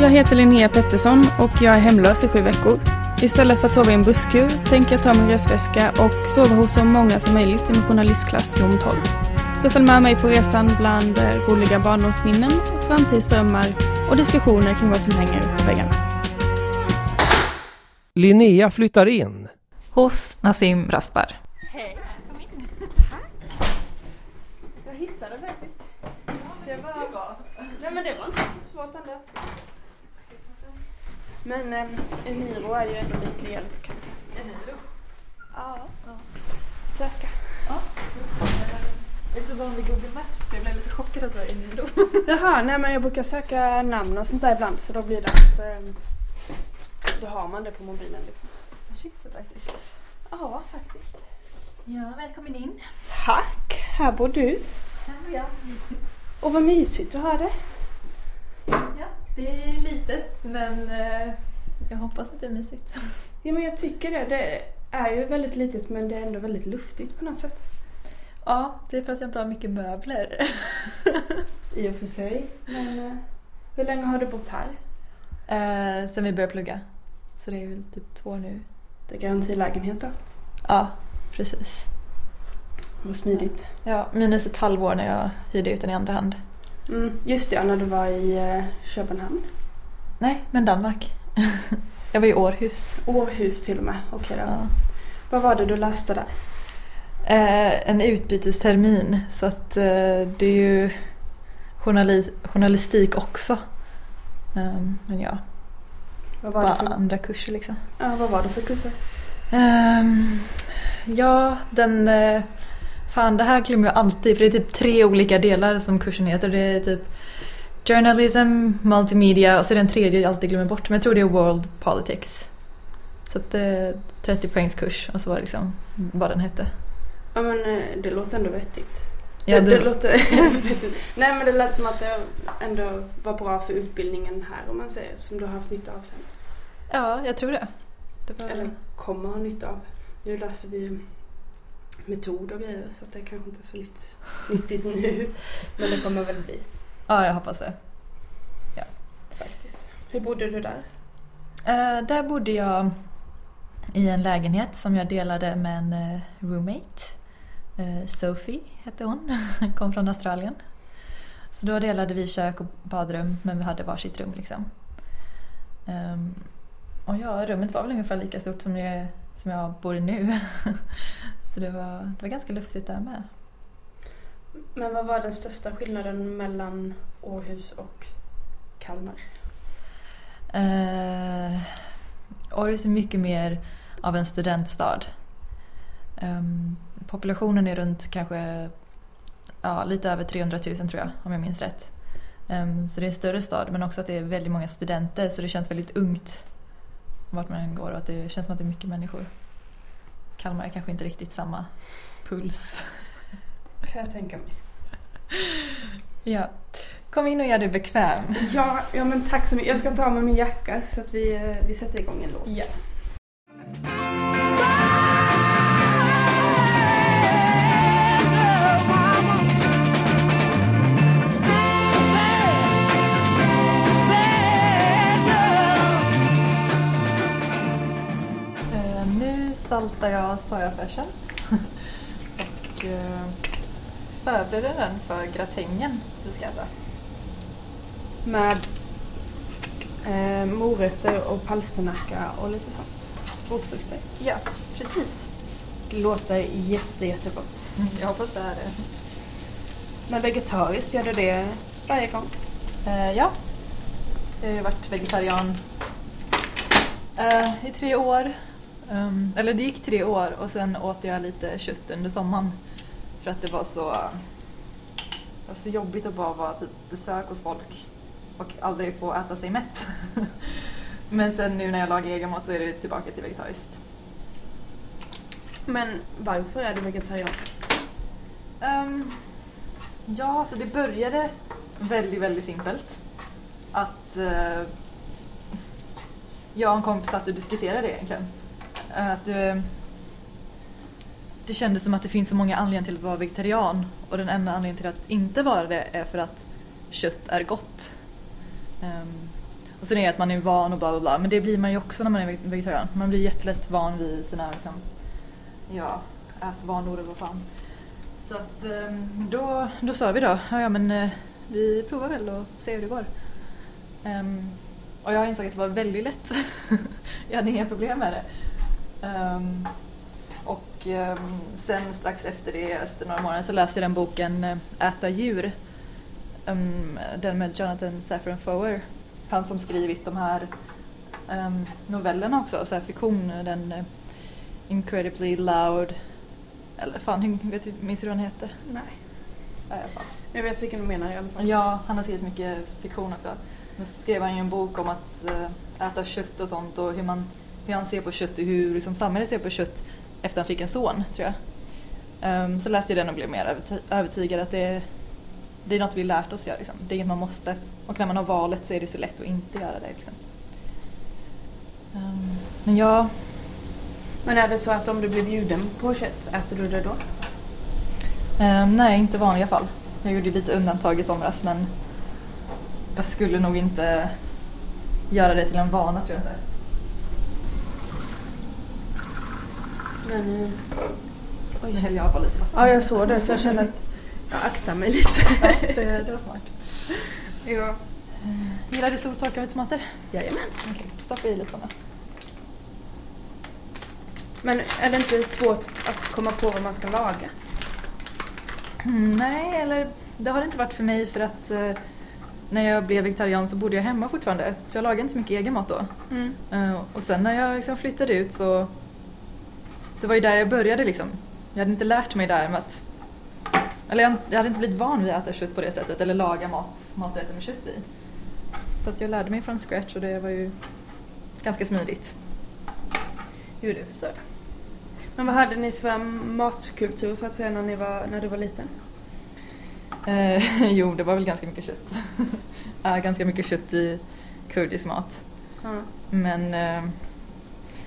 Jag heter Linnea Pettersson och jag är hemlös i sju veckor. Istället för att sova i en busskur tänker jag ta min resväska och sova hos så många som möjligt i min journalistklass rum 12. Så följ med mig på resan bland eh, roliga barndomsminnen, framtidsdrömmar och diskussioner kring vad som hänger på väggarna. Linnea flyttar in. Hos Nassim Raspar. Hej, kom in. Tack. Jag hittade faktiskt. Det var bra. Nej men det var inte så svårt ändå. Men eh, Eniro är ju ändå lite hjälp kanske. Eniro? Ja. Söka. Jag är så van vid Google Maps jag blev lite chockad att det var Eniro. Jaha, nej men jag brukar söka namn och sånt där ibland så då blir det att eh, då har man det på mobilen liksom. Shit faktiskt. Ja, faktiskt. Ja, välkommen in. Tack! Här bor du. Här är jag. Och vad mysigt du har det. Ja, det är litet men eh, jag hoppas att det är mysigt. Ja men jag tycker det. Det är ju väldigt litet men det är ändå väldigt luftigt på något sätt. Ja, det är för att jag inte har mycket möbler. I och för sig. Men eh, hur länge har du bott här? Eh, sen vi började plugga. Så det är väl typ två år nu. Det är garantilägenhet då. Ja, precis. Vad smidigt. Ja, minus ett halvår när jag hyrde ut den i andra hand. Mm, just det, ja, när du var i eh, Köpenhamn. Nej, men Danmark. jag var i Århus. Århus till och med. Okej då. Ja. Vad var det du läste där? Eh, en utbytestermin så att eh, det är ju journali- journalistik också. Ehm, men ja, Vad var, bara det för, andra kurser liksom. ja, vad var det för kurser? Ehm, ja, den... fan, det här glömmer jag alltid för det är typ tre olika delar som kursen heter. Det är typ journalism, multimedia och så är det en tredje jag alltid glömmer bort. Men jag tror det är world politics. Så att det är 30 poängs kurs och så var det liksom vad den hette. Ja men eh, det låter ändå vettigt. Ja, det, det- låter vettigt. Nej men det lät som att det ändå var bra för utbildningen här om man säger. Som du har haft nytta av sen. Ja, jag tror det. det var... Eller kommer ha nytta av. Nu läser vi metod och grejer så att det kanske inte är så nytt, nyttigt nu. Men det kommer väl bli Ja, jag hoppas det. faktiskt. Hur bodde du där? Eh, där bodde jag i en lägenhet som jag delade med en eh, roommate. Eh, Sophie hette hon, kom från Australien. Så då delade vi kök och badrum men vi hade varsitt rum liksom. Ehm, och ja, rummet var väl ungefär lika stort som, det, som jag bor i nu. Så det var, det var ganska luftigt där med. Men vad var den största skillnaden mellan Århus och Kalmar? Uh, Århus är mycket mer av en studentstad. Ehm, populationen är runt kanske ja, lite över 300 000 tror jag om jag minns rätt. Ehm, så det är en större stad men också att det är väldigt många studenter så det känns väldigt ungt vart man än går och att det känns som att det är mycket människor. Kalmar är kanske inte riktigt samma puls. Kan jag tänka mig. Ja. Kom in och gör dig bekväm. Ja, ja men tack så mycket. Jag ska ta mig min jacka så att vi, eh, vi sätter igång en låt. Ja. Nu saltar jag sojafärsen och eh, förbereder den för gratängen vi ska äta. Med eh, morötter och palsternacka och lite sånt. Rotfrukter. Ja, precis. Det låter jätte, jättegott. Jag hoppas det är det. Men vegetariskt, gör du det varje gång? Eh, ja, jag har ju varit vegetarian eh, i tre år. Ehm, eller det gick tre år och sen åt jag lite kött under sommaren. För att det var så, det var så jobbigt att bara vara typ besök hos folk och aldrig få äta sig mätt. Men sen nu när jag lagar egen mat så är det tillbaka till vegetariskt. Men varför är du vegetarian? Ehm, ja, så det började väldigt, väldigt simpelt. Att eh, jag och en kompis satt och diskuterade det egentligen. Att eh, det kändes som att det finns så många anledningar till att vara vegetarian och den enda anledningen till att inte vara det är för att kött är gott. Um, Och sen är det att man är van och bla bla bla. Men det blir man ju också när man är vegetarian. Man blir jättelätt van vid sina liksom, ja, ätvanor eller vad fan. Så att um, då, då sa vi då, ja, ja men uh, vi provar väl och ser hur det går. Um, och jag insåg att det var väldigt lätt. jag hade inga problem med det. Um, och um, sen strax efter det, efter några månader, så läste jag den boken eh, Äta djur. den med Jonathan Safran Foer. Han som skrivit de här novellerna också, så här fiktion, den uh, Incredibly Loud eller fan, vet du, minns du vad han heter? Nej. Fan. Jag vet vilken du menar i alla fall. Ja, han har skrivit mycket fiktion också. Nu skrev han ju en bok om att uh, äta kött och sånt och hur, man, hur han ser på kött och hur liksom, samhället ser på kött efter att han fick en son, tror jag. Um, så läste jag den och blev mer övertygad att det, det är något vi lärt oss göra. Liksom. Det är inget man måste. Och när man har valet så är det så lätt att inte göra det. Liksom. Um, men ja, men är det så att om du blir bjuden på kött, äter du det då? Um, nej, inte i vanliga fall. Jag gjorde lite undantag i somras men jag skulle nog inte göra det till en vana tror jag inte. Men... Oj, hällde jag bara lite vatten. Ja, jag såg det så jag kände att jag aktar mig lite. Ja, det, det var smart. Ja. Gillar du soltorkade tomater? Jajamän. Okej, okay, stoppa i lite sådana. Men är det inte svårt att komma på vad man ska laga? Mm, nej, eller det har det inte varit för mig för att eh, när jag blev vegetarian så bodde jag hemma fortfarande. Så jag lagade inte så mycket egen mat då. Mm. Uh, och sen när jag liksom flyttade ut så det var ju där jag började liksom. Jag hade inte lärt mig där med att eller jag, jag hade inte blivit van vid att äta kött på det sättet eller laga mat, maträtter med kött i. Så att jag lärde mig från scratch och det var ju ganska smidigt. Jo, det förstår jag. Men vad hade ni för matkultur så att säga när, ni var, när du var liten? Eh, jo, det var väl ganska mycket kött. äh, ganska mycket kött i kurdisk mat. Mm. Men eh,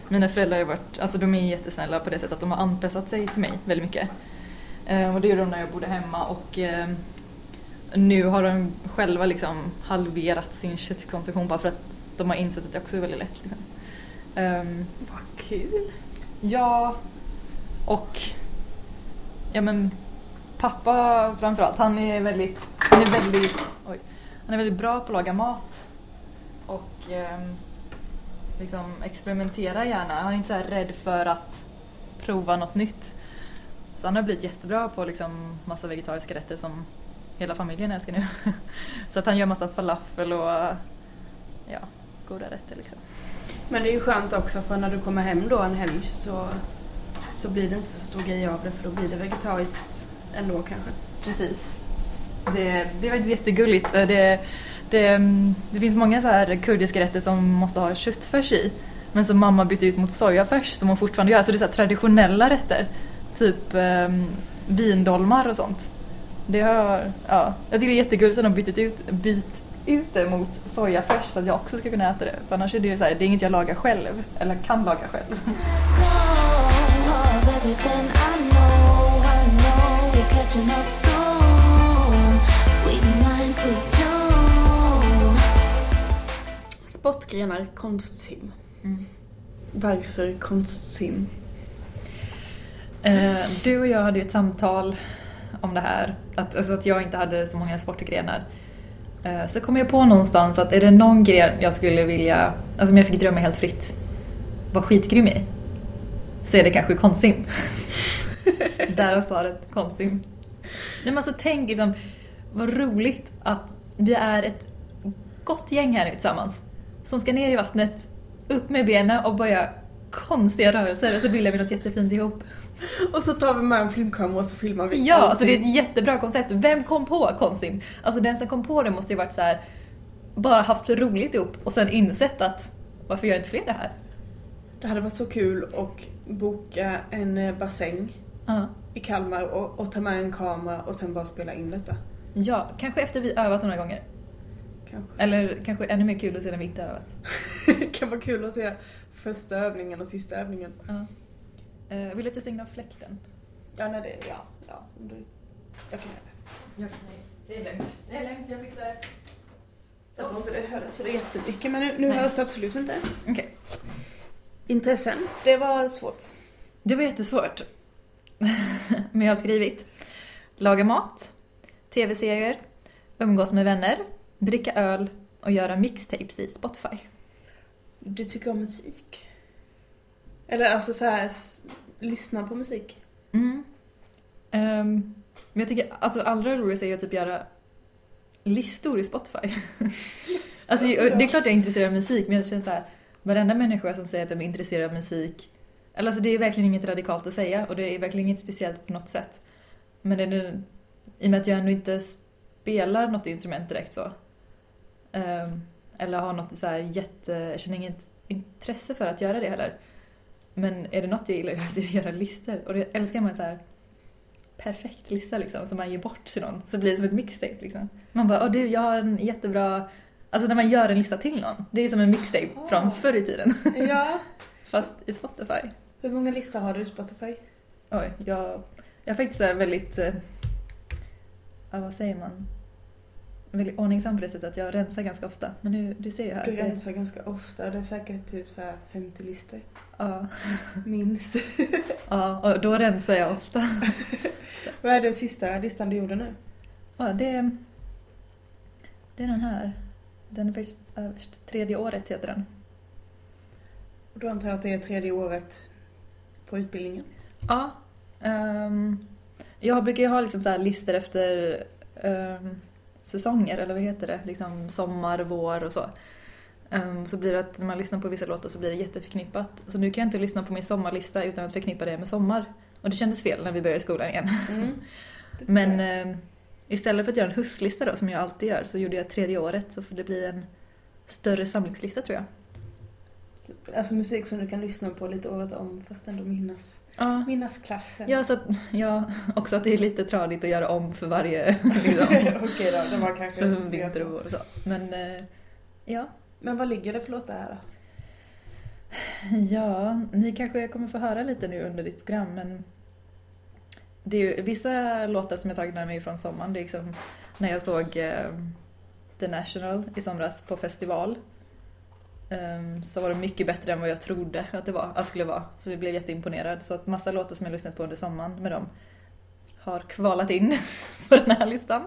mina föräldrar har varit, alltså de är jättesnälla på det sättet att de har anpassat sig till mig väldigt mycket. Eh, och det gjorde de när jag bodde hemma och eh, nu har de själva liksom halverat sin köttkonsumtion bara för att de har insett att det också är väldigt lätt. Liksom. Um, Vad kul! Ja, och ja men pappa framförallt, han är väldigt, han är väldigt, oj, han är väldigt bra på att laga mat och eh, liksom experimentera gärna. Han är inte så rädd för att prova något nytt. Så han har blivit jättebra på liksom massa vegetariska rätter som hela familjen älskar nu. så att han gör massa falafel och ja, goda rätter liksom. Men det är ju skönt också för när du kommer hem då en helg så så blir det inte så stor grej av det för då blir det vegetariskt ändå kanske. Precis. Det, det är faktiskt jättegulligt. Det, det, mm, det finns många så här kurdiska rätter som måste ha köttfärs i. Men som mamma bytte ut mot sojafärs som hon fortfarande gör. Så det är så traditionella rätter. Typ um, vindolmar och sånt. Det har, ja, jag tycker det är jättegulligt att de bytt ut, bytt ut det mot sojafärs så att jag också ska kunna äta det. För annars är det ju så här, det är inget jag lagar själv. Eller kan laga själv. Sportgrenar, konstsim. Mm. Varför konstsim? Eh, du och jag hade ett samtal om det här, att, alltså att jag inte hade så många sportgrenar. Eh, så kom jag på någonstans att är det någon gren jag skulle vilja, alltså om jag fick drömma helt fritt, vara skitgrym i, så är det kanske konstsim. Där har svaret konstsim. Nej men alltså tänk liksom, vad roligt att vi är ett gott gäng här nu tillsammans. Som ska ner i vattnet, upp med benen och börja konstiga rörelser och så bildar vi något jättefint ihop. Och så tar vi med en filmkamera och så filmar vi Ja, alltså det är ett jättebra koncept. Vem kom på konstsim? Alltså den som kom på det måste ju varit så här, bara haft roligt ihop och sen insett att varför gör inte fler det här? Det hade varit så kul att boka en eh, bassäng uh. i Kalmar och, och, ta med en kamera och sen bara spela in detta. Ja, kanske efter vi övat några gånger. Kanske. Eller kanske ännu mer kul att se när vi inte övat. det kan vara kul att se första övningen och sista övningen. Uh. Uh, vill du att jag stänger av fläkten? Ja, nej, det, ja, ja. Du, jag kan göra det. Jag kan, det är lugnt. Det är lugnt, jag fixar det. Jag tror inte det hördes så jättemycket men nu, nu Nej. hörs det absolut inte. Okej. Intressen, det var svårt. Det var jättesvårt. Men jag har skrivit laga mat, tv-serier, umgås med vänner, dricka öl och göra mixtapes i Spotify. Du tycker om musik? Eller alltså så här, lyssna på musik? Mm. Ehm, men jag tycker alltså allra roligast är ju att typ göra listor i Spotify. alltså, det är klart jag är intresserad av musik men jag känner så här, varenda människa som säger att de är intresserad av musik, eller alltså det är verkligen inget radikalt att säga och det är verkligen inget speciellt på något sätt. Men det är i och med att jag ändå inte spelar något instrument direkt så, eller har något så här jätte, känner inget intresse för att göra det heller. Men är det något jag gillar så är det att göra listor. Och det älskar man så här perfekt lista liksom som man ger bort till någon. Så blir det som ett mixtape liksom. Man bara, åh du jag har en jättebra... Alltså när man gör en lista till någon. Det är som en mixtape Ah. från förr i tiden. Ja. Fast i Spotify. Hur många listor har du i Spotify? Oj, jag, jag är faktiskt väldigt... eh, Ja, vad säger man? Väldigt ordningsam på det sättet att jag rensar ganska ofta. Men nu, du ser ju här. Du det- rensar ganska ofta, det är säkert typ så här 50 listor. Ja, Minst. ja, och då rensar jag ofta. Vad är den sista listan du gjorde nu? Ja, det, det är den här. Den är faktiskt överst. Tredje året heter den. Och då antar jag att det är tredje året på utbildningen. Ja. ehm, jag brukar ju ha liksom så listor efter ehm, säsonger, eller vad heter det? Liksom sommar, vår och så. Ehm, så blir det att när man lyssnar på vissa låtar så blir det jätteförknippat. Så nu kan jag inte lyssna på min sommarlista utan att förknippa det med sommar. Och det kändes fel när vi började skolan igen. Mm. Men ehm, istället för att göra en höstlista då, som jag alltid gör, så gjorde jag tredje året. Så får det bli en större samlingslista tror jag. Alltså musik som du kan lyssna på lite året om fast ändå minnas, Ja. minnas klassen. Ja, så att, ja, också att det är lite tradigt att göra om för varje liksom, Okej då, det var kanske... vinter och vår och så. Men eh, ja. Men vad ligger det för låtar här då? ja, ni kanske kommer få höra lite nu under ditt program men det är ju vissa låtar som jag tagit med mig från sommaren. Det är liksom när jag såg eh, The National i somras på festival. Ehm, så var det mycket bättre än vad jag trodde att det var, att det skulle vara. Så jag blev jätteimponerad. Så att massa låtar som jag lyssnat på under sommaren med dem har kvalat in på den här listan.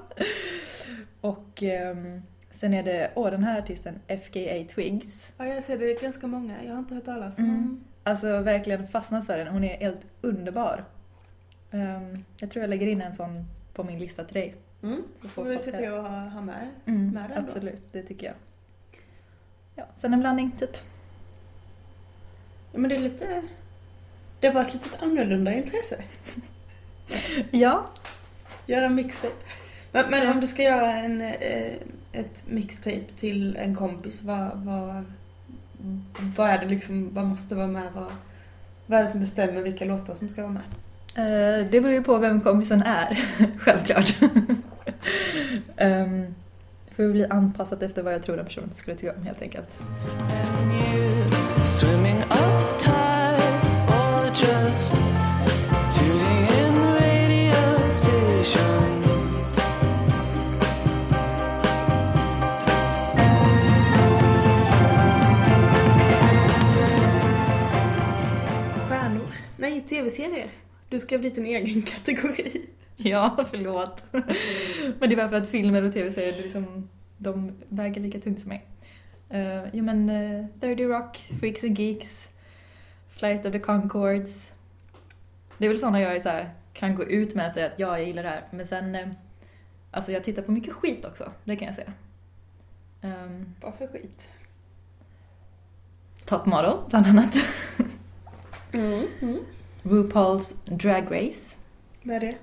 Och ehm, sen är det, åh den här artisten FKA Twigs. Ja, jag ser det är ganska många. Jag har inte hört talas om... Mm. Alltså verkligen fastnat för den. Hon är helt underbar. Ehm, jag tror jag lägger in en sån på min lista till dig. Mm. Så Får vi se till att ha, med. Mm, med den då. absolut, det tycker jag. Ja, sen en blandning typ. Ja, men det är lite... Det var ett litet annorlunda intresse. Ja. Göra mixtape. Men, men om du ska göra en, eh, ett mixtape till en kompis, vad, vad, vad är det liksom, vad måste vara med? Vad, vad är det som bestämmer vilka låtar som ska vara med? Eh, det beror ju på vem kompisen är, självklart. um, får bli anpassat efter vad jag tror den personen skulle tycka om helt enkelt. Stjärnor? Nej, tv-serier. Du ska bli din egen kategori. Ja, förlåt. men det är bara för att filmer och tv-serier, liksom, de väger lika tungt för mig. Uh, jo men uh, 30 Rock, Freaks and Geeks, Flight of the Conchords. Det är väl sådana jag är så här, kan gå ut med och säga att ja, jag gillar det här. Men sen, eh, alltså jag tittar på mycket skit också, det kan jag säga. Um, Vad för skit? Top Model, bland annat. Mm. Mm. RuPaul's Drag Race. Vad är det?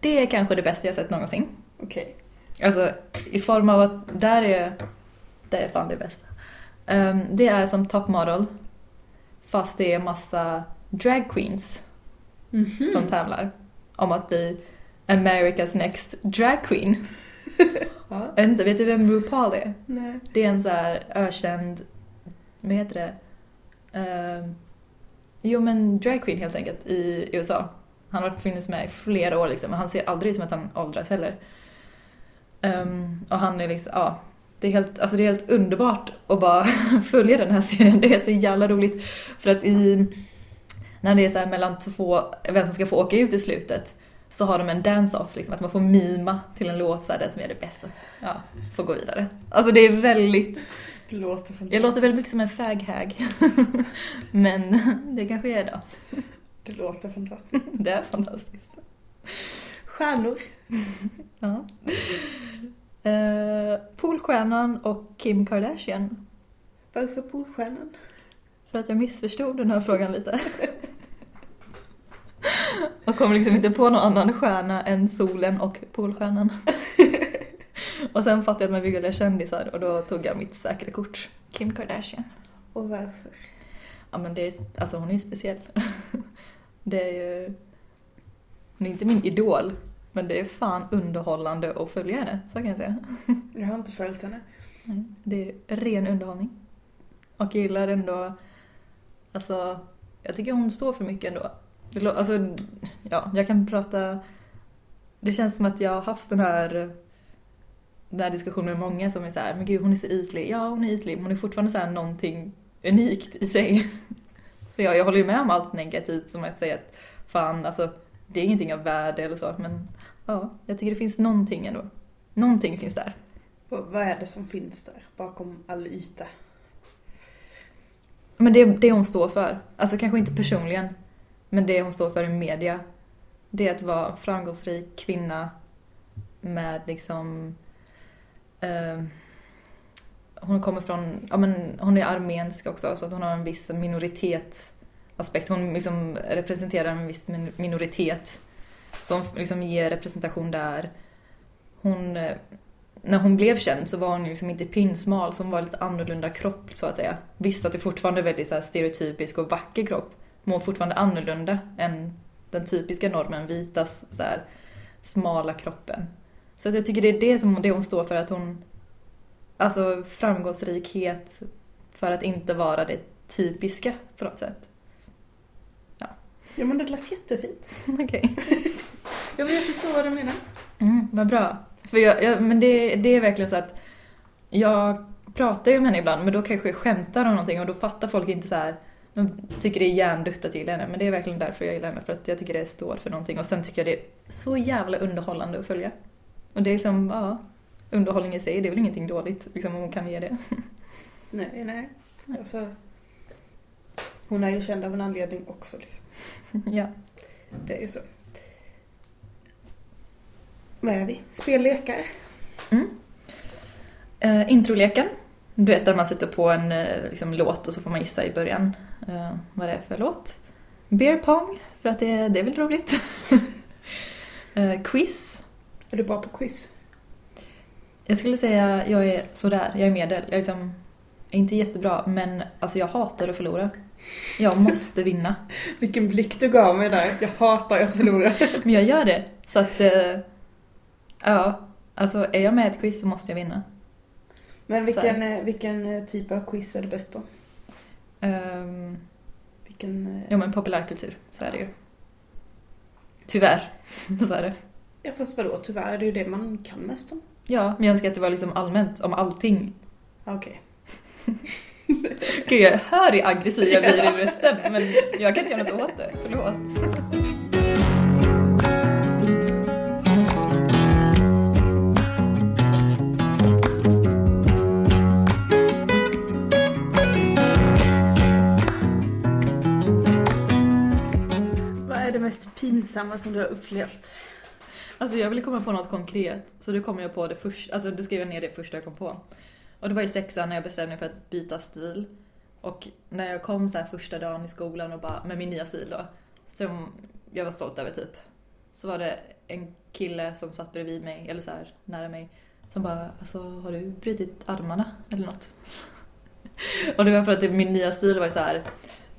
Det är kanske det bästa jag sett någonsin. Okej. Alltså i form av att där är, det är fan det bästa. Ehm, det är som top model fast det är massa drag queens Mhm. som tävlar om att bli America's next drag queen. Ja. Inte, vet du vem RuPaul är? Nej. Det är en så här ökänd, vad heter det? Ehm, jo men drag queen helt enkelt i USA. Han har funnits med i flera år liksom, men han ser aldrig ut som att han åldras heller. Ehm, och han är liksom, ja, Det är, helt, alltså det är helt underbart att bara följa den här serien. Det är så jävla roligt. För att i... När det är så mellan två, vem som ska få åka ut i slutet, så har de en dance-off, liksom, att man får mima till en låt, så här, den som gör det bäst och ja, får gå vidare. Alltså det är väldigt... Det låter fantastiskt. Jag låter väldigt mycket som en fag-hag. Men det kanske jag är då. Det låter fantastiskt. Det är fantastiskt. Stjärnor. Ja. Uh, Polstjärnan och Kim Kardashian. Varför Polstjärnan? För att jag missförstod den här frågan lite. Och kom liksom inte på någon annan stjärna än solen och Polstjärnan. Och sen fattade jag att man vill välja kändisar och då tog jag mitt säkra kort. Kim Kardashian. Och varför? Ja men det är, alltså hon är ju speciell. Det är ju... Hon är inte min idol, men det är fan underhållande att följa henne, så kan jag säga. Jag har inte följt henne. Det är ren underhållning. Och jag gillar ändå, alltså, jag tycker hon står för mycket ändå. Det, alltså, ja, jag kan prata, det känns som att jag har haft den här, den här diskussionen med många som är så här, men gud hon är så ytlig. Ja, hon är ytlig, men hon är fortfarande så här någonting unikt i sig. Så jag, jag håller ju med om allt negativt som att säga att fan, alltså, det är ingenting av värde eller så, men ja, jag tycker det finns någonting ändå. Någonting finns där. Vad är det som finns där bakom all yta? Men det, det hon står för, alltså kanske inte personligen, men det hon står för i media, det är att vara framgångsrik kvinna med liksom... Eh, hon kommer från, ja men hon är armensk också så att hon har en viss minoritetsaspekt. Hon liksom representerar en viss minoritet som liksom ger representation där. Hon, eh, när hon blev känd så var hon ju liksom inte pinsmal, så hon var lite annorlunda kropp så att säga. Visst att det fortfarande är väldigt så här stereotypisk och vacker kropp, men hon är fortfarande annorlunda än den typiska normen, vita så här, smala kroppen. Så att jag tycker det är det som det hon står för, att hon, alltså framgångsrikhet för att inte vara det typiska på något sätt. Ja men det lät jättefint. Okej. Ja men jag förstår vad du menar. Mm, vad bra. För jag, jag, men det, det är verkligen så att jag pratar ju med henne ibland men då kanske jag skämtar om någonting och då fattar folk inte så här. De tycker det är hjärndött att gilla henne men det är verkligen därför jag gillar henne för att jag tycker det står för någonting och sen tycker jag det är så jävla underhållande att följa. Och det är liksom, ja, underhållning i sig, det är väl ingenting dåligt liksom om hon kan ge det. Nej, nej. Alltså, hon är ju känd av en anledning också liksom. ja. Det är ju så. Vad är vi? Spellekar? Uh, introleken. Du vet där man sätter på en eh, liksom, låt och så får man gissa i början eh, vad det är för låt. Beer pong, för att det, det är väl roligt. Eh, quiz. Är du bra på quiz? Jag skulle säga jag är sådär, jag är medel. Jag är liksom, är inte jättebra, men alltså jag hatar att förlora. Jag måste vinna. Vilken blick du gav mig där. Jag hatar att förlora. Men jag gör det. Så att, eh, ja, alltså är jag med i ett quiz så måste jag vinna. Men vilken, eh, vilken eh, typ av quiz är du bäst på? Um, Vilken... eh, ja men populärkultur, så är det ju. Tyvärr, så är det. Ja fast vadå, tyvärr är det ju det man kan mest om. Ja, men jag önskar att det var liksom allmänt om allting. Okej. Gud, jag hör hur aggressiv jag blir i rösten, men jag kan inte göra något åt det. Förlåt. Vad är det mest pinsamma som du har upplevt? Alltså jag ville komma på något konkret, så då kom jag på det första, alltså då skrev jag ner det första jag kom på. Och det var i sexan när jag bestämde mig för att byta stil. Och när jag kom så här första dagen i skolan och bara, med min nya stil då, som jag var stolt över typ. Så var det en kille som satt bredvid mig, eller så här nära mig, som bara, alltså har du brutit armarna eller något? och det var för att det, min nya stil var så här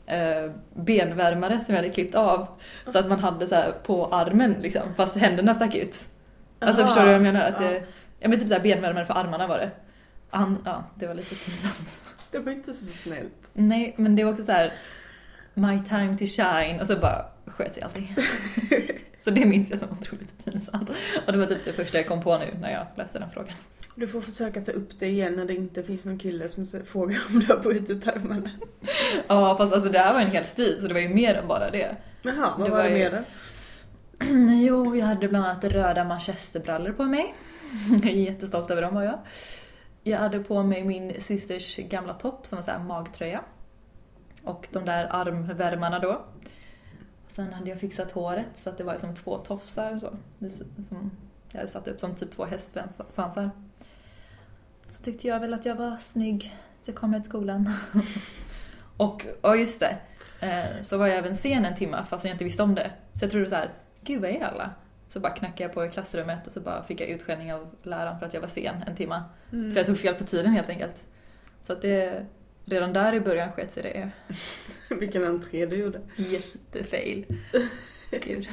eh, benvärmare som jag hade klippt av. Så att man hade så på armen liksom, fast händerna stack ut. Alltså Aha. förstår du vad jag menar? Att det, ja men typ så benvärmare för armarna var det. Han, ja, det var lite pinsamt. Det var inte så snällt. Nej, men det var också så här My time to shine och så bara sköt sig allting. så det minns jag som otroligt pinsamt. Och det var typ det första jag kom på nu när jag läste den frågan. Du får försöka ta upp det igen när det inte finns någon kille som frågar om du har brutit tarmarna. Ja fast alltså det här var en hel stil så det var ju mer än bara det. Jaha, vad Det var, var det ju- mer då? Jo, jag hade bland annat röda manchesterbrallor på mig. Jag är jättestolt över dem var jag. Jag hade på mig min systers gamla topp som en sån här magtröja. Och de där armvärmarna då. Sen hade jag fixat håret så att det var liksom två tofsar så. Som jag hade satt upp som typ två hästsvansar. Så tyckte jag väl att jag var snygg så kom jag till skolan. och, och just det, eh, så var jag även sen en timme fast jag inte visste om det. Så jag trodde så här, gud vad är alla? Så bara knackade jag på i klassrummet och så bara fick jag utskällning av läraren för att jag var sen en timme. Mm. För jag tog fel på tiden helt enkelt. Så att det, redan där i början sket sig det. Vilken entré du gjorde. Jättefail. Gud.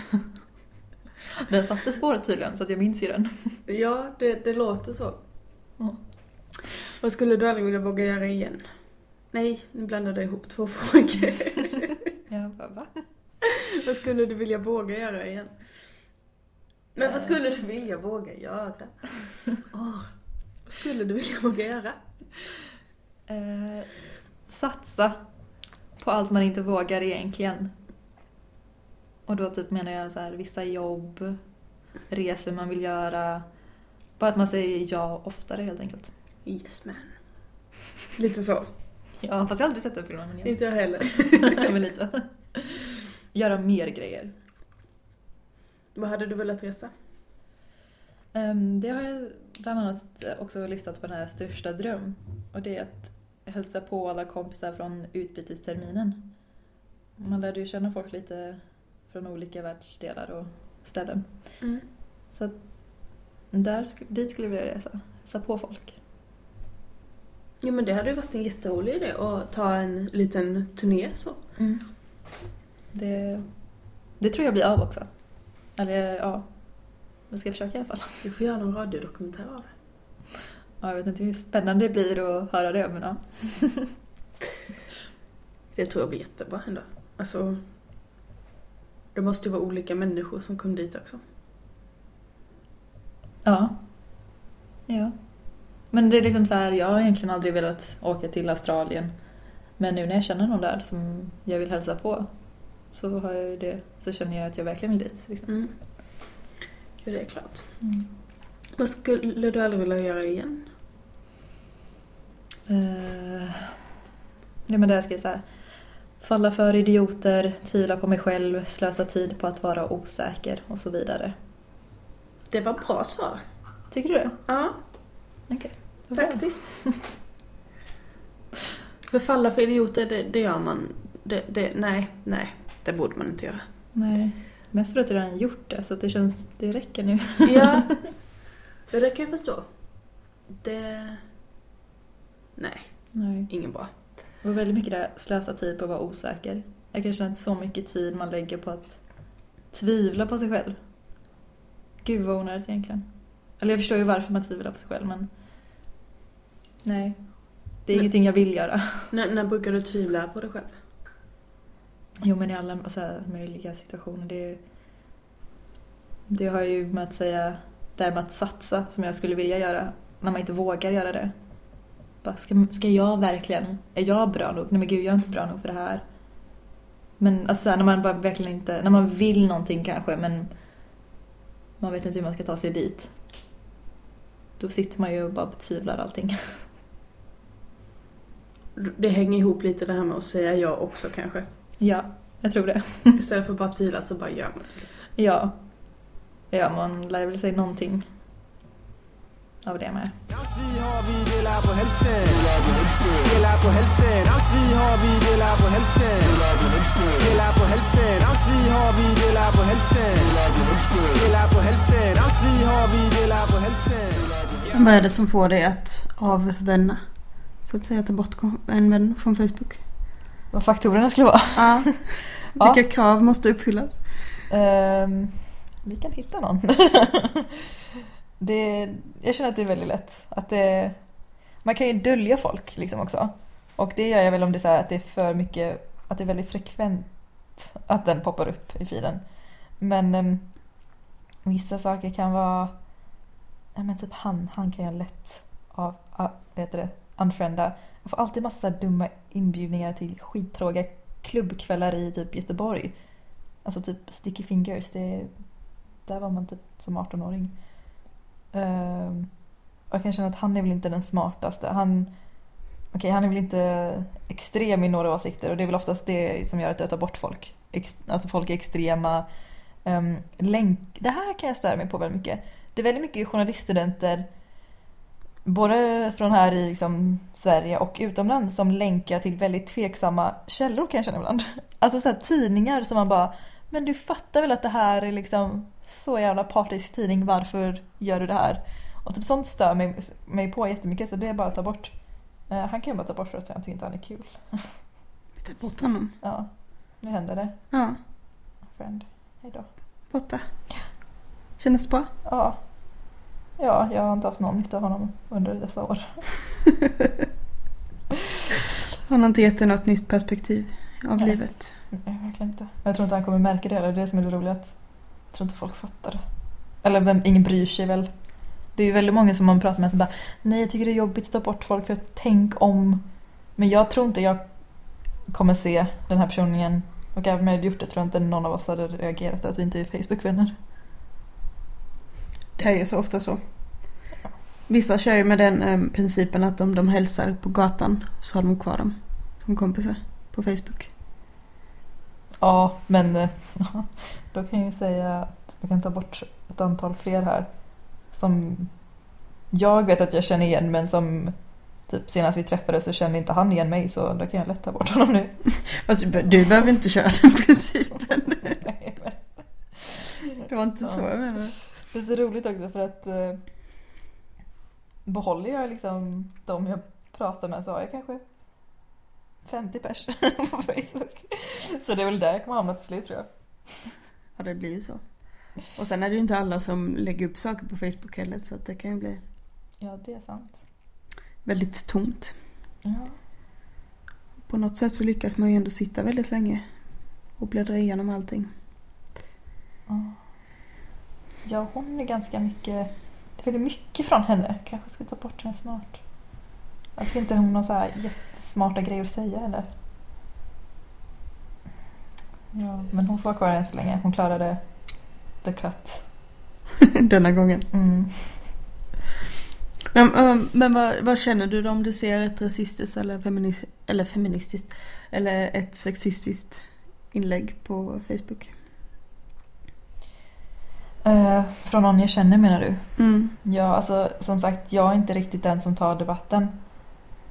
Den satte spåret tydligen så att jag minns ju den. Ja, det, det låter så. Ja. Vad skulle du aldrig vilja våga göra igen? Nej, nu blandade jag ihop två frågor. Jag bara, va? vad skulle du vilja våga göra igen? Men vad Eh. skulle du vilja våga göra? Åh, vad skulle du vilja våga göra? Eh, satsa på allt man inte vågar egentligen. Och då typ menar jag så här, vissa jobb, resor man vill göra. Bara att man säger ja oftare helt enkelt. Yes man. Lite så. Ja, fast jag har aldrig sett den filmen. Men, Inte jag heller. men lite. Göra mer grejer. Vad hade du velat resa? Ehm, det har jag bland annat också listat på den här största dröm. Och det är att hälsa på alla kompisar från utbytesterminen. Man lärde ju känna folk lite från olika världsdelar och ställen. Mm. Så där, dit skulle jag vilja resa. Hälsa på folk. Jo men det hade ju varit en jätterolig idé att ta en liten turné så. Det, det tror jag blir av också. Eller ja, jag ska försöka i alla fall. Vi får göra någon radiodokumentär av det. Ja, jag vet inte hur spännande det blir att höra det men ja. Det tror jag blir jättebra ändå. Alltså, det måste ju vara olika människor som kom dit också. Ja. Ja. Men det är liksom så här, jag har egentligen aldrig velat åka till Australien. Men nu när jag känner någon där som jag vill hälsa på så har jag det, så känner jag att jag verkligen vill dit. Liksom. Mm. Gud, det är klart. Mm. Vad skulle du aldrig vilja göra igen? Eh, ja men där ska jag säga. Falla för idioter, tvivla på mig själv, slösa tid på att vara osäker och så vidare. Det var bra svar. Tycker du det? Ja, Okej. Bra. faktiskt. för falla för idioter, det, det gör man. Det, det, nej, nej, det borde man inte göra. Nej. Mest för att jag redan gjort det så att det känns, det räcker nu. Ja, det kan jag förstå. Det... Nej, Nej. ingen bra. Det var väldigt mycket där slösa tid på att vara osäker. Jag kan känna att så mycket tid man lägger på att tvivla på sig själv. Gud vad onödigt egentligen. Eller jag förstår ju varför man tvivlar på sig själv men... Nej. Det är ingenting jag vill göra. När, när brukar du tvivla på dig själv? Jo men i alla så här, möjliga situationer. Det, det har ju med att säga, det här med att satsa som jag skulle vilja göra. När man inte vågar göra det. Bara, ska, ska jag verkligen, är jag bra nog? Nej men gud jag är inte bra nog för det här. Men alltså så här, när man bara verkligen inte, när man vill någonting kanske men man vet inte hur man ska ta sig dit. Då sitter man ju och bara betvivlar allting. Det hänger ihop lite det här med att säga ja också kanske. Ja, jag tror det. Istället för bara att tvivla så bara gör man det. Liksom. Ja. Ja, man lär väl sig någonting av det med. Allt vi har vi delar på hälften. Delar på hälften. Allt vi har vi delar på hälften. Delar på hälften. Allt vi har vi delar på hälften. Delar på hälften. Allt vi har vi delar på hälften. Vad är det som får dig att avvänna? Så att säga ta bort en vän från Facebook? Vad faktorerna skulle vara? Ja. Ja. Vilka krav måste uppfyllas? Ehm, vi kan hitta någon det, jag känner att det är väldigt lätt. Att det, man kan ju dölja folk liksom också. Och det gör jag väl om det är så här att det är för mycket, att det är väldigt frekvent att den poppar upp i feeden. Men um, vissa saker kan vara ja men typ han, han kan jag lätt av, av vad heter det, unfrienda. Jag får alltid massa dumma inbjudningar till skittråkiga klubbkvällar i typ Göteborg. Alltså typ Sticky Fingers, det, där var man typ som 18-åring. Ehm, jag kan känna att han är väl inte den smartaste. Han, okay, han är väl inte extrem i några åsikter och det är väl oftast det som gör att jag tar bort folk. Ex, alltså folk är extrema. Um, länk, det här kan jag störa mig på väldigt mycket. Det är väldigt mycket journaliststudenter både från här i liksom Sverige och utomlands som länkar till väldigt tveksamma källor kan jag känna ibland. Alltså så här, tidningar som man bara men du fattar väl att det här är liksom så jävla partisk tidning, varför gör du det här? Och typ sånt stör mig, mig på jättemycket så det är bara att ta bort. Eh, han kan jag bara ta bort för att jag tycker inte han är kul. Ta bort honom. Ja, nu händer det. Ja, Friend. Hejdå. borta. Kändes bra. Ja. Ja, jag har inte haft någon nytta av honom under dessa år. Han har inte gett något nytt perspektiv av Nej. livet. Nej, verkligen inte. Jag tror inte han kommer märka det heller. Det är det som är det roliga. Jag tror inte folk fattar. Eller vem, ingen bryr sig väl. Det är ju väldigt många som man pratar med som bara Nej, jag tycker det är jobbigt att ta bort folk för att tänk om. Men jag tror inte jag kommer se den här personen igen. Och även om jag hade gjort det tror jag inte någon av oss hade reagerat att vi inte är Facebook-vänner. Det är ju så ofta så. Vissa kör ju med den eh, principen att om de hälsar på gatan så har de kvar dem som kompisar på Facebook. Ja, men eh, då kan jag ju säga att jag kan ta bort ett antal fler här. Som jag vet att jag känner igen men som typ senast vi träffades så kände inte han igen mig så då kan jag lätt ta bort honom nu. Fast du, du behöver inte köra den principen. Nej, men Det var inte så Ja. jag menade. Det är så roligt också för att eh, behåller jag liksom de jag pratar med så har jag kanske 50 pers på Facebook. Så det är väl där jag kommer hamna till slut tror jag. Ja, det blir ju så. Och sen är det ju inte alla som lägger upp saker på Facebook heller så det kan ju bli Ja, det är sant. väldigt tomt. Ja. På något sätt så lyckas man ju ändå sitta väldigt länge och bläddra igenom allting. Ja. Ja, hon är ganska mycket... Det är väldigt mycket från henne. Kanske ska ta bort henne snart. Jag tycker inte hon har så här jättesmarta grejer att säga eller. Ja, men hon får vara kvar än så länge. Hon klarade the cut. Denna gången. Mm. Men, ähm, men vad, vad känner du då om du ser ett rasistiskt eller, femini- eller feministiskt eller ett sexistiskt inlägg på Facebook? Eh, från någon jag känner menar du? Mm. Ja, alltså som sagt, jag är inte riktigt den som tar debatten.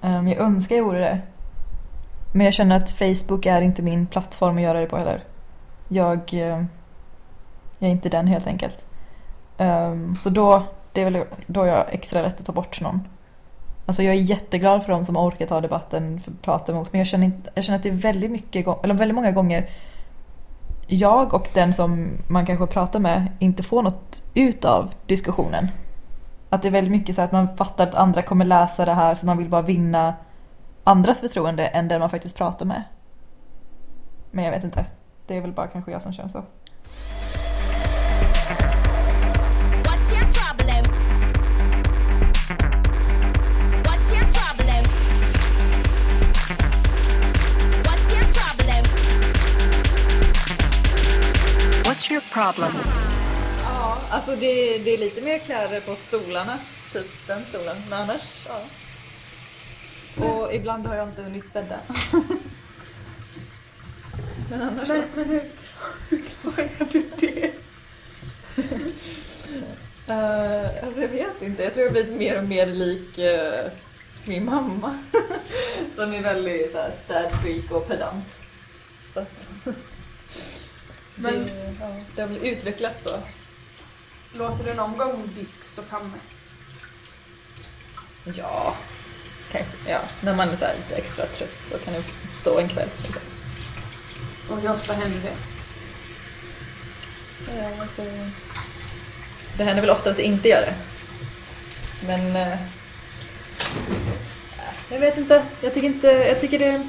Um, jag önskar jag vore det. Men jag känner att Facebook är inte min plattform att göra det på heller. Jag, ehm, jag är inte den helt enkelt. Um, så då, det är väl då jag har extra lätt att ta bort någon. Alltså jag är jätteglad för de som orkar ta debatten, för att prata emot. Men jag känner, inte, jag känner att det är väldigt mycket, eller väldigt många gånger jag och den som man kanske pratar med inte får något ut av diskussionen. Att det är väldigt mycket så att man fattar att andra kommer läsa det här så man vill bara vinna andras förtroende än den man faktiskt pratar med. Men jag vet inte. Det är väl bara kanske jag som känner så. What's your problem? Alltså det, det är lite mer kläder på stolarna. Typ den stolen. Men annars, ja. Och ibland har jag inte hunnit bädda. Men annars men, men hur, hur klarar du det? uh, alltså jag vet inte. Jag tror jag har blivit mer och mer lik eh, min mamma. Som är väldigt så här, städfreak och pedant. Så att... Men- det, ja, det har väl utvecklats så. Låter du någon gång disk stå framme? Ja, kanske. Ja, när man är så här lite extra trött så kan det stå en kväll. Och hur ofta händer det? Ja, alltså, det händer väl ofta att det inte gör det. Men... Eh, jag vet inte. Jag tycker inte... Jag tycker det...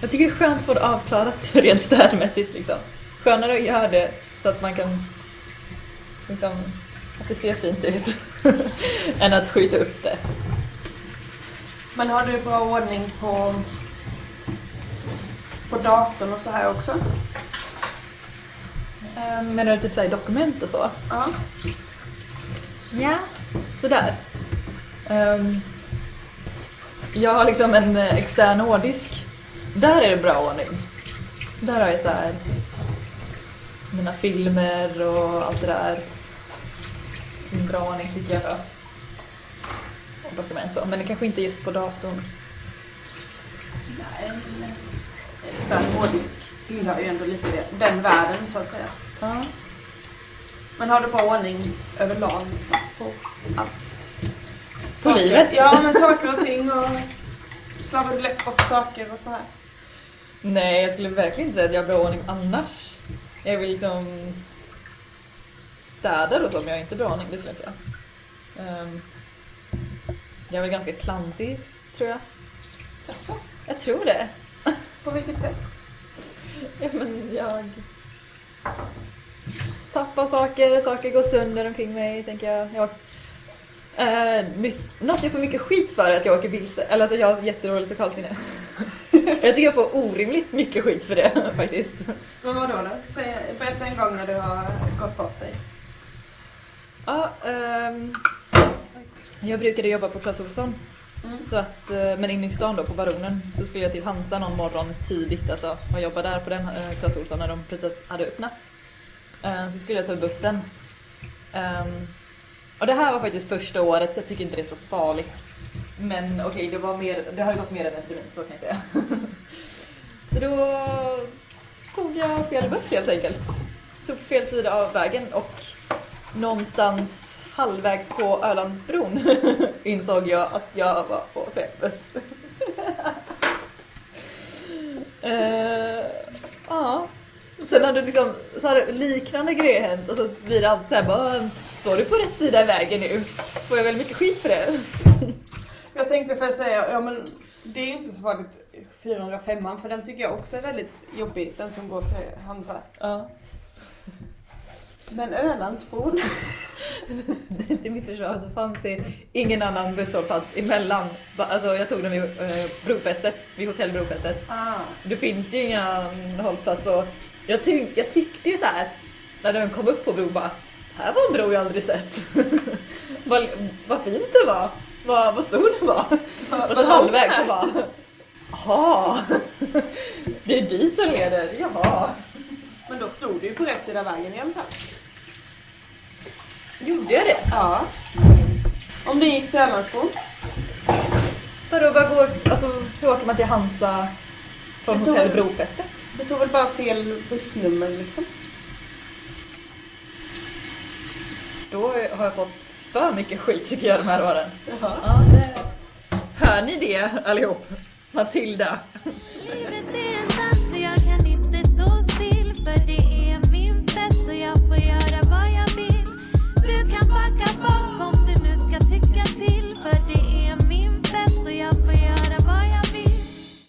Jag tycker det är skönt att få det avklarat rent städmässigt liksom. Skönare att göra det så att man kan liksom Att det ser fint ut. än att skjuta upp det. Men har du bra ordning på, på datorn och så här också? Ehm, Menar du typ så här i dokument och så? Ja. Ja, sådär. Um, jag har liksom en eh, extern hårddisk. Där är det bra ordning. Där har jag så här mina filmer och allt det där. Ordning tycker jag. Och dokument så. Men det kanske inte just på datorn. Nej, men hårddisk tillhör ju ändå lite det, den världen så att säga. Ja. Men har du bra ordning överlag liksom, på allt? På Saker- livet? Ja, men saker och ting och slarvar du lätt bort saker och så här. Nej, jag skulle verkligen inte säga att jag har bra ordning annars. Jag vill liksom städar och så, men jag har inte bra ordning, det skulle jag inte säga. Ehm, jag är väl ganska klantig, tror jag. Jaså? Jag tror det. På vilket sätt? Ja, men jag tappar saker, saker går sönder omkring mig, tänker jag. jag eh, något jag får mycket skit för är att jag åker vilse, eller att jag har jättedåligt lokalsinne. jag tycker jag får orimligt mycket skit för det faktiskt. Men vadå då? Säg, berätta en gång när du har gått bort dig. Ja, ehm, jag brukade jobba på Clas Ohlson. Mm. Så att, eh, men inne i stan då på Baronen så skulle jag till Hansa någon morgon tidigt alltså, och jobba där på den eh, Clas Ohlson när de precis hade öppnat. Eh, så skulle jag ta bussen. Ehm, och det här var faktiskt första året så jag tycker inte det är så farligt. Men okej, det, var mer, det hade gått mer än en termin så kan jag säga. så då tog jag fel buss helt enkelt. På fel sida av vägen och någonstans halvvägs på Ölandsbron insåg jag att jag var på fel buss. Eh, Ja. Sen hade liksom så här, liknande grejer hänt och så blir det alltid såhär Står du på rätt sida i vägen nu? Får jag väldigt mycket skit för det? Jag tänkte först säga, ja men det är ju inte så farligt 405 för den tycker jag också är väldigt jobbig, den som går till Hansa. Ja. Men Ölandsbron? Till mitt försvar så fanns det ingen annan busshållplats emellan. Alltså jag tog den vid eh, brofästet, vid hotell Brofästet. Ah. Det finns ju inga hållplats och jag, ty- jag tyckte ju så här när den kom upp på bron bara här var en bro jag aldrig sett. vad, vad fint det var. Vad, vad stor den var. Och så halvvägs så bara jaha. Det är dit den leder, jaha. Men då stod du ju på rätt sida vägen i alla fall. Gjorde jag det? Ja. Om du gick till Ölandsbron? Vadå, vad går, alltså så åker man till Hansa från hotell Brofästet? Du tog väl bara fel bussnummer liksom? Då har jag fått för mycket skit tycker jag de här åren. Ja, det... Hör ni det allihop? Matilda. backa bak det nu ska tycka till. För det är min fest och jag ber